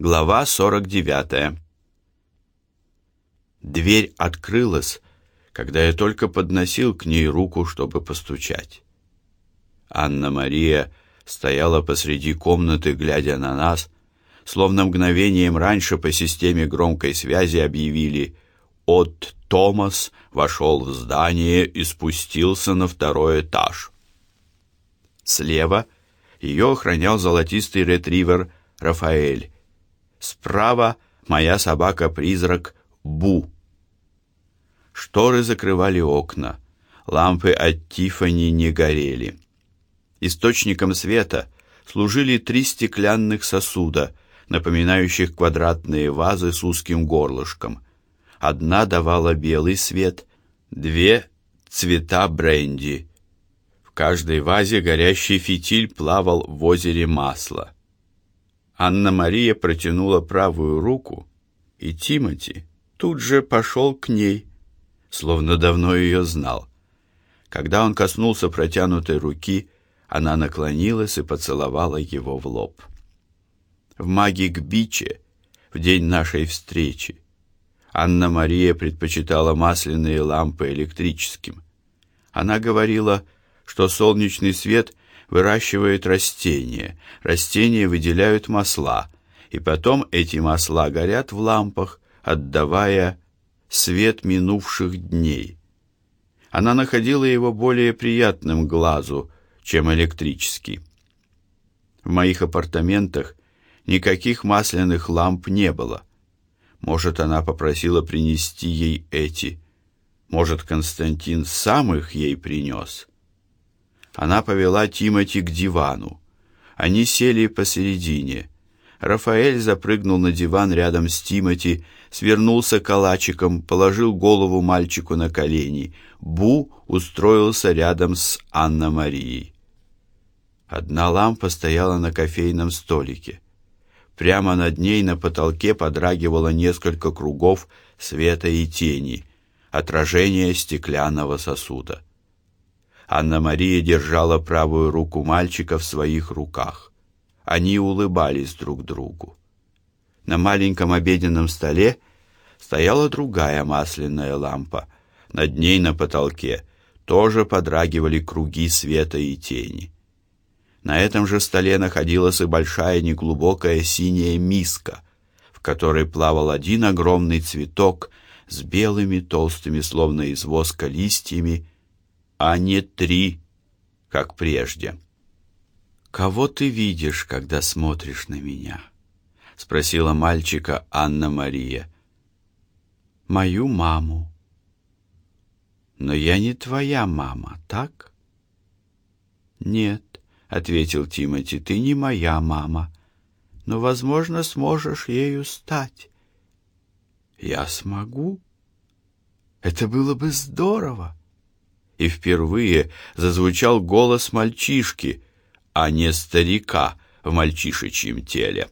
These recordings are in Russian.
Глава 49. Дверь открылась, когда я только подносил к ней руку, чтобы постучать. Анна-Мария стояла посреди комнаты, глядя на нас, словно мгновением раньше по системе громкой связи объявили «От Томас вошел в здание и спустился на второй этаж». Слева ее охранял золотистый ретривер Рафаэль, Справа моя собака-призрак Бу. Шторы закрывали окна. Лампы от Тифани не горели. Источником света служили три стеклянных сосуда, напоминающих квадратные вазы с узким горлышком. Одна давала белый свет, две цвета бренди. В каждой вазе горящий фитиль плавал в озере масла. Анна-Мария протянула правую руку, и Тимати тут же пошел к ней, словно давно ее знал. Когда он коснулся протянутой руки, она наклонилась и поцеловала его в лоб. В Магик-Биче, в день нашей встречи, Анна-Мария предпочитала масляные лампы электрическим. Она говорила, что солнечный свет выращивает растения. Растения выделяют масла, и потом эти масла горят в лампах, отдавая свет минувших дней. Она находила его более приятным глазу, чем электрический. В моих апартаментах никаких масляных ламп не было. Может, она попросила принести ей эти. Может, Константин сам их ей принес. Она повела Тимати к дивану. Они сели посередине. Рафаэль запрыгнул на диван рядом с Тимати, свернулся калачиком, положил голову мальчику на колени. Бу устроился рядом с Анна-Марией. Одна лампа стояла на кофейном столике. Прямо над ней на потолке подрагивало несколько кругов света и тени, отражение стеклянного сосуда. Анна-Мария держала правую руку мальчика в своих руках. Они улыбались друг другу. На маленьком обеденном столе стояла другая масляная лампа. Над ней на потолке тоже подрагивали круги света и тени. На этом же столе находилась и большая неглубокая синяя миска, в которой плавал один огромный цветок с белыми толстыми, словно из воска, листьями а не три, как прежде. Кого ты видишь, когда смотришь на меня? спросила мальчика Анна-Мария. Мою маму. Но я не твоя мама, так? Нет, ответил Тимати. Ты не моя мама, но, возможно, сможешь ею стать. Я смогу. Это было бы здорово и впервые зазвучал голос мальчишки, а не старика в мальчишечьем теле.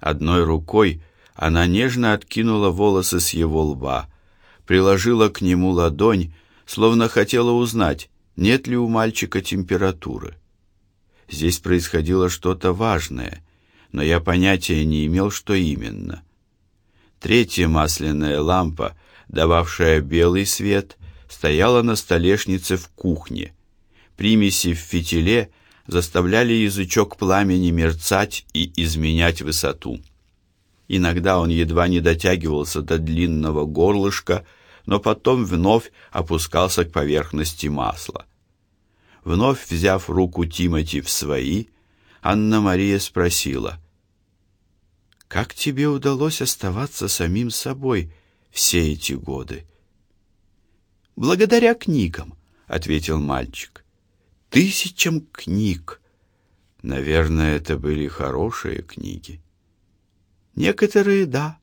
Одной рукой она нежно откинула волосы с его лба, приложила к нему ладонь, словно хотела узнать, нет ли у мальчика температуры. Здесь происходило что-то важное, но я понятия не имел, что именно. Третья масляная лампа, дававшая белый свет, стояла на столешнице в кухне. Примеси в фитиле заставляли язычок пламени мерцать и изменять высоту. Иногда он едва не дотягивался до длинного горлышка, но потом вновь опускался к поверхности масла. Вновь взяв руку Тимати в свои, Анна-Мария спросила: "Как тебе удалось оставаться самим собой все эти годы?" Благодаря книгам, ответил мальчик. Тысячам книг. Наверное, это были хорошие книги. Некоторые да,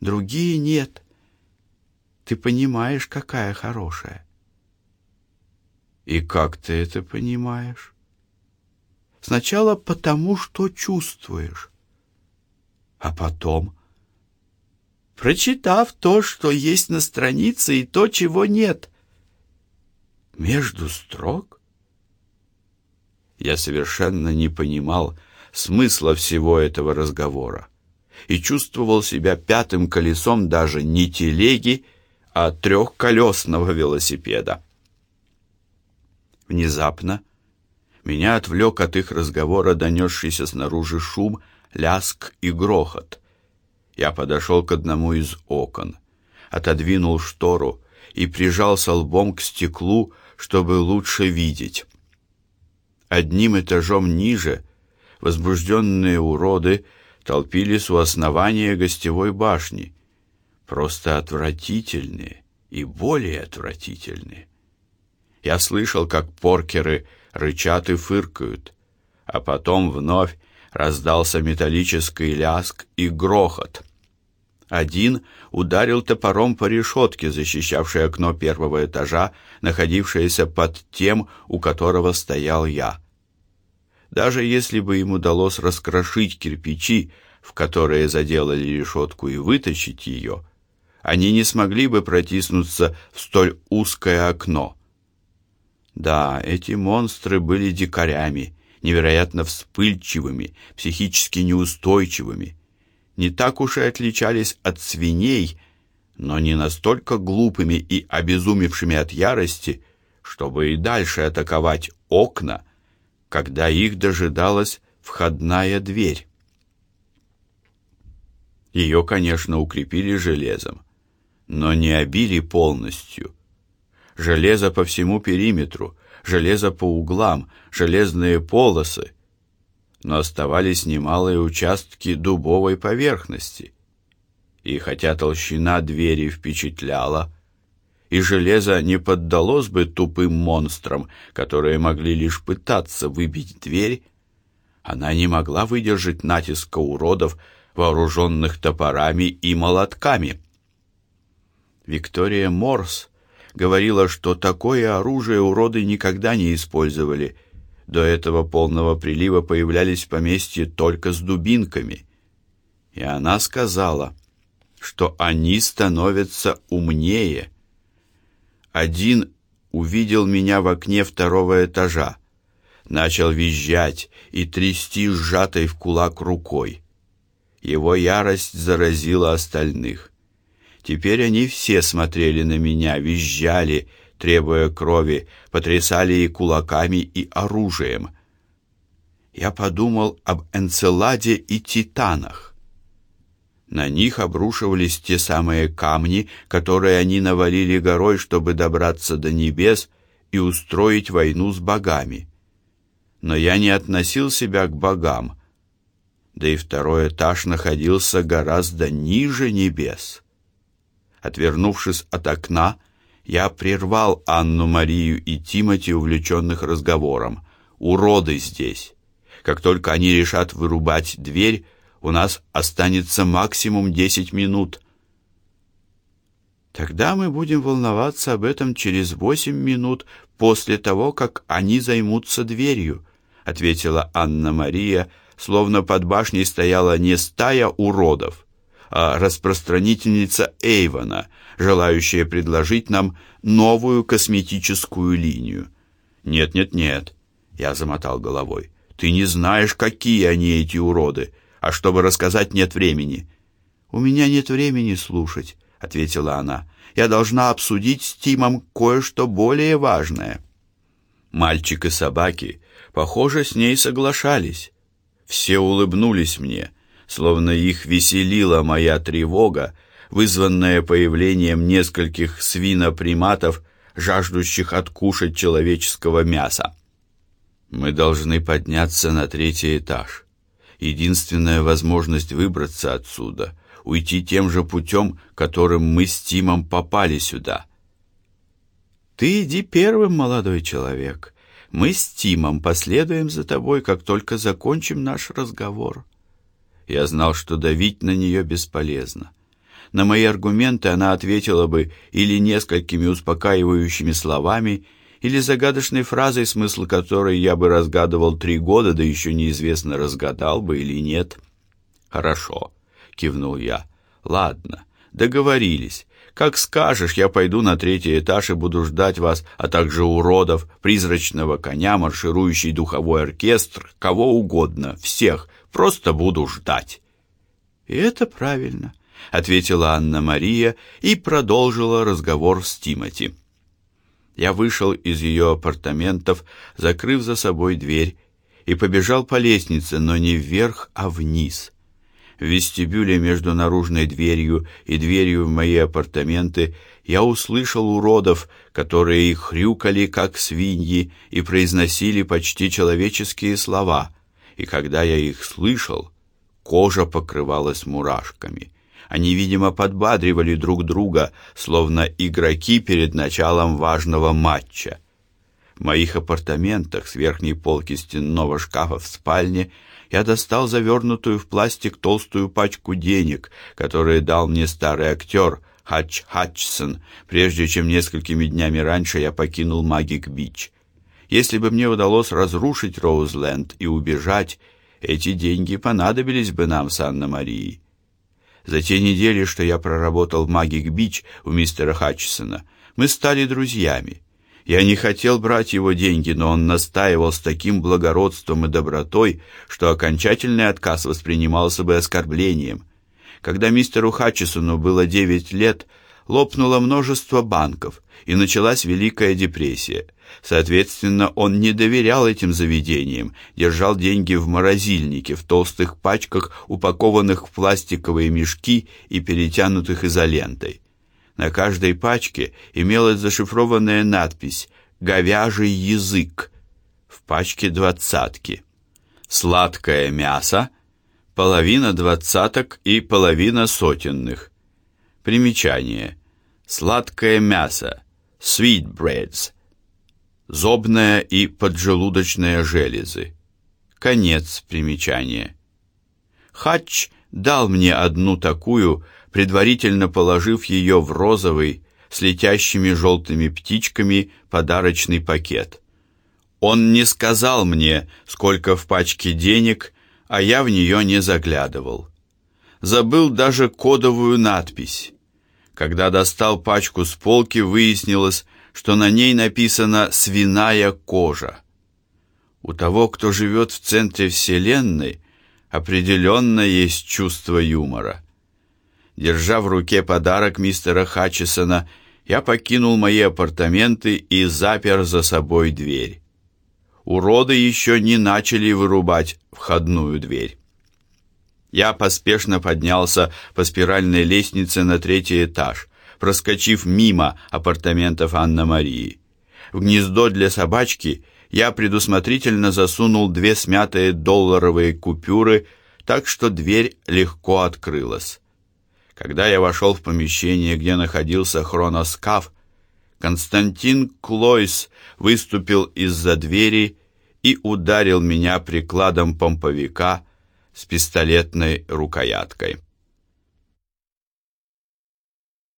другие нет. Ты понимаешь, какая хорошая. И как ты это понимаешь? Сначала потому, что чувствуешь, а потом прочитав то, что есть на странице, и то, чего нет. Между строк? Я совершенно не понимал, смысла всего этого разговора и чувствовал себя пятым колесом даже не телеги, а трехколесного велосипеда. Внезапно меня отвлек от их разговора донесшийся снаружи шум, ляск и грохот. Я подошел к одному из окон, отодвинул штору и прижался лбом к стеклу, чтобы лучше видеть. Одним этажом ниже возбужденные уроды толпились у основания гостевой башни. Просто отвратительные и более отвратительные. Я слышал, как поркеры рычат и фыркают, а потом вновь раздался металлический ляск и грохот. Один ударил топором по решетке, защищавшей окно первого этажа, находившееся под тем, у которого стоял я. Даже если бы им удалось раскрошить кирпичи, в которые заделали решетку, и вытащить ее, они не смогли бы протиснуться в столь узкое окно. Да, эти монстры были дикарями, невероятно вспыльчивыми, психически неустойчивыми. Не так уж и отличались от свиней, но не настолько глупыми и обезумевшими от ярости, чтобы и дальше атаковать окна, когда их дожидалась входная дверь. Ее, конечно, укрепили железом, но не обили полностью – железо по всему периметру, железо по углам, железные полосы. Но оставались немалые участки дубовой поверхности. И хотя толщина двери впечатляла, и железо не поддалось бы тупым монстрам, которые могли лишь пытаться выбить дверь, она не могла выдержать натиска уродов, вооруженных топорами и молотками. Виктория Морс говорила, что такое оружие уроды никогда не использовали. До этого полного прилива появлялись в поместье только с дубинками. И она сказала, что они становятся умнее. Один увидел меня в окне второго этажа, начал визжать и трясти сжатой в кулак рукой. Его ярость заразила остальных. Теперь они все смотрели на меня, визжали, требуя крови, потрясали и кулаками, и оружием. Я подумал об Энцеладе и Титанах. На них обрушивались те самые камни, которые они навалили горой, чтобы добраться до небес и устроить войну с богами. Но я не относил себя к богам, да и второй этаж находился гораздо ниже небес. Отвернувшись от окна, я прервал Анну-Марию и Тимати, увлеченных разговором. «Уроды здесь! Как только они решат вырубать дверь, у нас останется максимум десять минут». «Тогда мы будем волноваться об этом через восемь минут после того, как они займутся дверью», ответила Анна-Мария, словно под башней стояла не стая уродов, а распространительница Эйвона, желающая предложить нам новую косметическую линию. Нет, нет, нет, я замотал головой. Ты не знаешь, какие они эти уроды, а чтобы рассказать, нет времени. У меня нет времени слушать, ответила она. Я должна обсудить с Тимом кое-что более важное. Мальчик и собаки, похоже, с ней соглашались. Все улыбнулись мне словно их веселила моя тревога, вызванная появлением нескольких свиноприматов, жаждущих откушать человеческого мяса. Мы должны подняться на третий этаж. Единственная возможность выбраться отсюда — уйти тем же путем, которым мы с Тимом попали сюда. Ты иди первым, молодой человек. Мы с Тимом последуем за тобой, как только закончим наш разговор. Я знал, что давить на нее бесполезно. На мои аргументы она ответила бы или несколькими успокаивающими словами, или загадочной фразой, смысл которой я бы разгадывал три года, да еще неизвестно, разгадал бы или нет. «Хорошо», — кивнул я. «Ладно, Договорились. Как скажешь, я пойду на третий этаж и буду ждать вас, а также уродов, призрачного коня, марширующий духовой оркестр, кого угодно, всех. Просто буду ждать. И это правильно, ответила Анна-Мария и продолжила разговор с Тимати. Я вышел из ее апартаментов, закрыв за собой дверь, и побежал по лестнице, но не вверх, а вниз. В вестибюле между наружной дверью и дверью в мои апартаменты я услышал уродов, которые хрюкали, как свиньи, и произносили почти человеческие слова, и когда я их слышал, кожа покрывалась мурашками. Они, видимо, подбадривали друг друга, словно игроки перед началом важного матча. В моих апартаментах с верхней полки стенного шкафа в спальне я достал завернутую в пластик толстую пачку денег, которые дал мне старый актер Хатч Хатчсон, прежде чем несколькими днями раньше я покинул Магик Бич. Если бы мне удалось разрушить Роузленд и убежать, эти деньги понадобились бы нам с Анной-Марией. За те недели, что я проработал в Магик Бич у мистера Хатчсона, мы стали друзьями. Я не хотел брать его деньги, но он настаивал с таким благородством и добротой, что окончательный отказ воспринимался бы оскорблением. Когда мистеру Хатчесону было девять лет, лопнуло множество банков, и началась Великая депрессия. Соответственно, он не доверял этим заведениям, держал деньги в морозильнике в толстых пачках, упакованных в пластиковые мешки и перетянутых изолентой. На каждой пачке имелась зашифрованная надпись «Говяжий язык». В пачке двадцатки. Сладкое мясо, половина двадцаток и половина сотенных. Примечание. Сладкое мясо. Sweetbreads. Зобная и поджелудочная железы. Конец примечания. Хач дал мне одну такую, предварительно положив ее в розовый с летящими желтыми птичками подарочный пакет. Он не сказал мне, сколько в пачке денег, а я в нее не заглядывал. Забыл даже кодовую надпись. Когда достал пачку с полки, выяснилось, что на ней написано «свиная кожа». У того, кто живет в центре Вселенной, определенно есть чувство юмора. Держа в руке подарок мистера Хатчесона, я покинул мои апартаменты и запер за собой дверь. Уроды еще не начали вырубать входную дверь. Я поспешно поднялся по спиральной лестнице на третий этаж, проскочив мимо апартаментов Анны-Марии. В гнездо для собачки я предусмотрительно засунул две смятые долларовые купюры, так что дверь легко открылась. Когда я вошел в помещение, где находился хроноскаф, Константин Клойс выступил из-за двери и ударил меня прикладом помповика с пистолетной рукояткой.